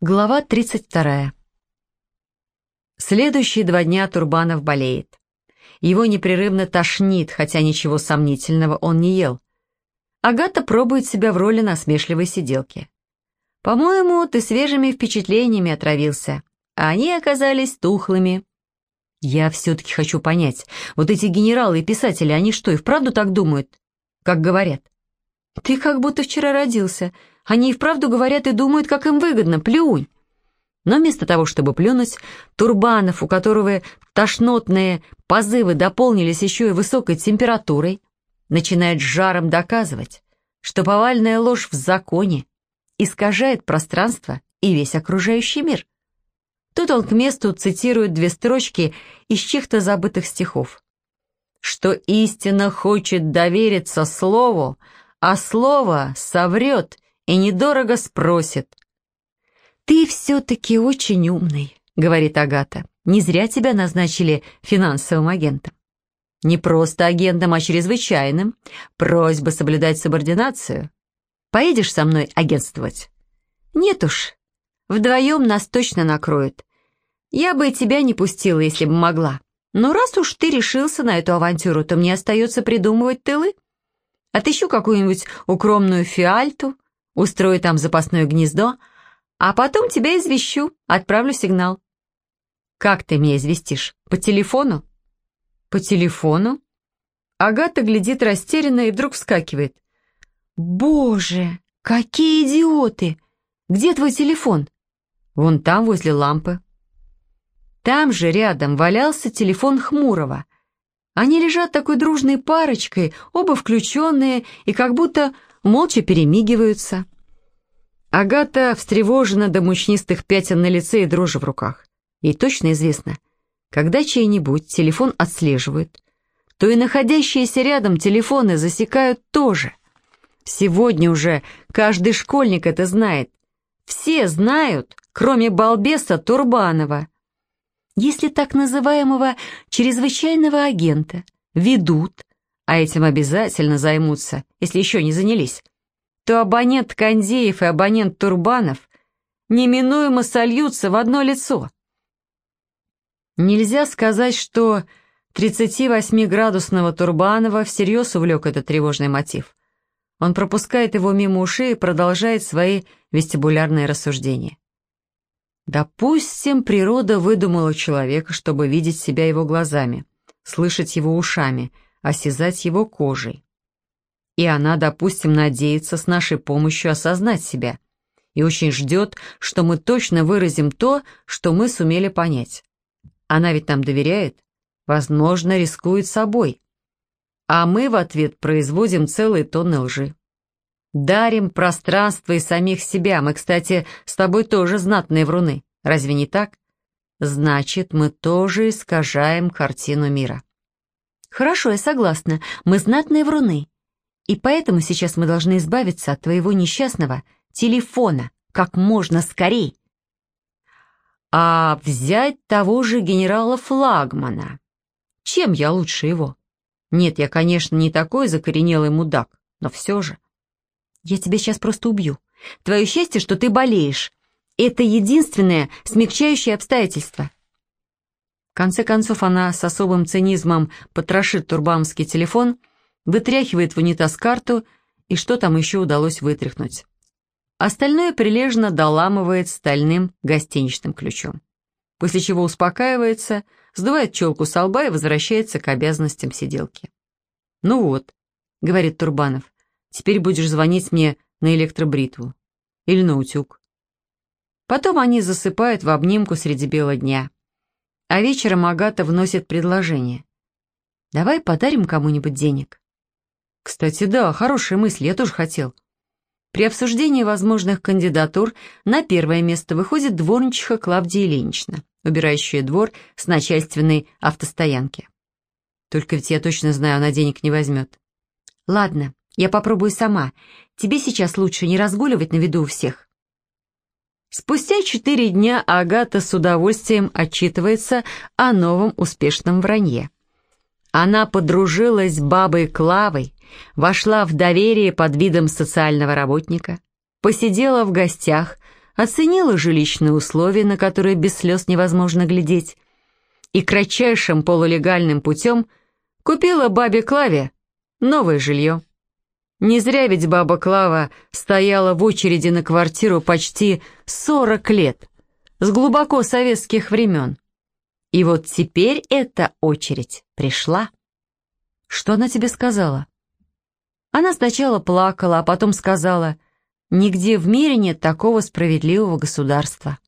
Глава 32. Следующие два дня Турбанов болеет. Его непрерывно тошнит, хотя ничего сомнительного он не ел. Агата пробует себя в роли насмешливой сиделки. «По-моему, ты свежими впечатлениями отравился, а они оказались тухлыми». «Я все-таки хочу понять, вот эти генералы и писатели, они что, и вправду так думают, как говорят?» «Ты как будто вчера родился», они и вправду говорят и думают, как им выгодно, плюнь. Но вместо того, чтобы плюнуть, Турбанов, у которого тошнотные позывы дополнились еще и высокой температурой, начинает с жаром доказывать, что повальная ложь в законе искажает пространство и весь окружающий мир. Тут он к месту цитирует две строчки из чьих-то забытых стихов. «Что истина хочет довериться слову, а слово соврет и недорого спросит. «Ты все-таки очень умный», — говорит Агата. «Не зря тебя назначили финансовым агентом». «Не просто агентом, а чрезвычайным. Просьба соблюдать субординацию. Поедешь со мной агентствовать?» «Нет уж. Вдвоем нас точно накроют. Я бы тебя не пустила, если бы могла. Но раз уж ты решился на эту авантюру, то мне остается придумывать тылы. Отыщу какую-нибудь укромную фиальту, Устрою там запасное гнездо, а потом тебя извещу, отправлю сигнал. Как ты меня известишь? По телефону? По телефону? Агата глядит растерянно и вдруг вскакивает. Боже, какие идиоты! Где твой телефон? Вон там, возле лампы. Там же рядом валялся телефон Хмурого. Они лежат такой дружной парочкой, оба включенные и как будто молча перемигиваются. Агата встревожена до мучнистых пятен на лице и дрожи в руках. Ей точно известно, когда чей-нибудь телефон отслеживают, то и находящиеся рядом телефоны засекают тоже. Сегодня уже каждый школьник это знает. Все знают, кроме балбеса Турбанова. Если так называемого чрезвычайного агента ведут, а этим обязательно займутся, если еще не занялись, то абонент Кондеев и абонент Турбанов неминуемо сольются в одно лицо. Нельзя сказать, что 38-градусного Турбанова всерьез увлек этот тревожный мотив. Он пропускает его мимо ушей и продолжает свои вестибулярные рассуждения. Допустим, природа выдумала человека, чтобы видеть себя его глазами, слышать его ушами, осязать его кожей. И она, допустим, надеется с нашей помощью осознать себя и очень ждет, что мы точно выразим то, что мы сумели понять. Она ведь нам доверяет, возможно, рискует собой. А мы в ответ производим целые тонны лжи. Дарим пространство и самих себя. Мы, кстати, с тобой тоже знатные вруны. Разве не так? Значит, мы тоже искажаем картину мира. Хорошо, я согласна. Мы знатные вруны. И поэтому сейчас мы должны избавиться от твоего несчастного телефона как можно скорей. А взять того же генерала Флагмана. Чем я лучше его? Нет, я, конечно, не такой закоренелый мудак, но все же. Я тебя сейчас просто убью. Твое счастье, что ты болеешь. Это единственное смягчающее обстоятельство. Конце концов, она с особым цинизмом потрошит турбамский телефон вытряхивает в унитаз карту и что там еще удалось вытряхнуть. Остальное прилежно доламывает стальным гостиничным ключом. После чего успокаивается, сдувает челку с лба и возвращается к обязанностям сиделки. «Ну вот», — говорит Турбанов, — «теперь будешь звонить мне на электробритву или на утюг». Потом они засыпают в обнимку среди бела дня. А вечером Агата вносит предложение. «Давай подарим кому-нибудь денег». Кстати, да, хорошая мысль, я тоже хотел. При обсуждении возможных кандидатур на первое место выходит дворничиха Клавдия Ильинична, убирающая двор с начальственной автостоянки. Только ведь я точно знаю, она денег не возьмет. Ладно, я попробую сама. Тебе сейчас лучше не разгуливать на виду у всех. Спустя четыре дня Агата с удовольствием отчитывается о новом успешном вранье. Она подружилась с бабой Клавой, вошла в доверие под видом социального работника, посидела в гостях, оценила жилищные условия, на которые без слез невозможно глядеть, и кратчайшим полулегальным путем купила бабе Клаве новое жилье. Не зря ведь баба Клава стояла в очереди на квартиру почти 40 лет, с глубоко советских времен. И вот теперь эта очередь пришла. Что она тебе сказала? Она сначала плакала, а потом сказала, «Нигде в мире нет такого справедливого государства».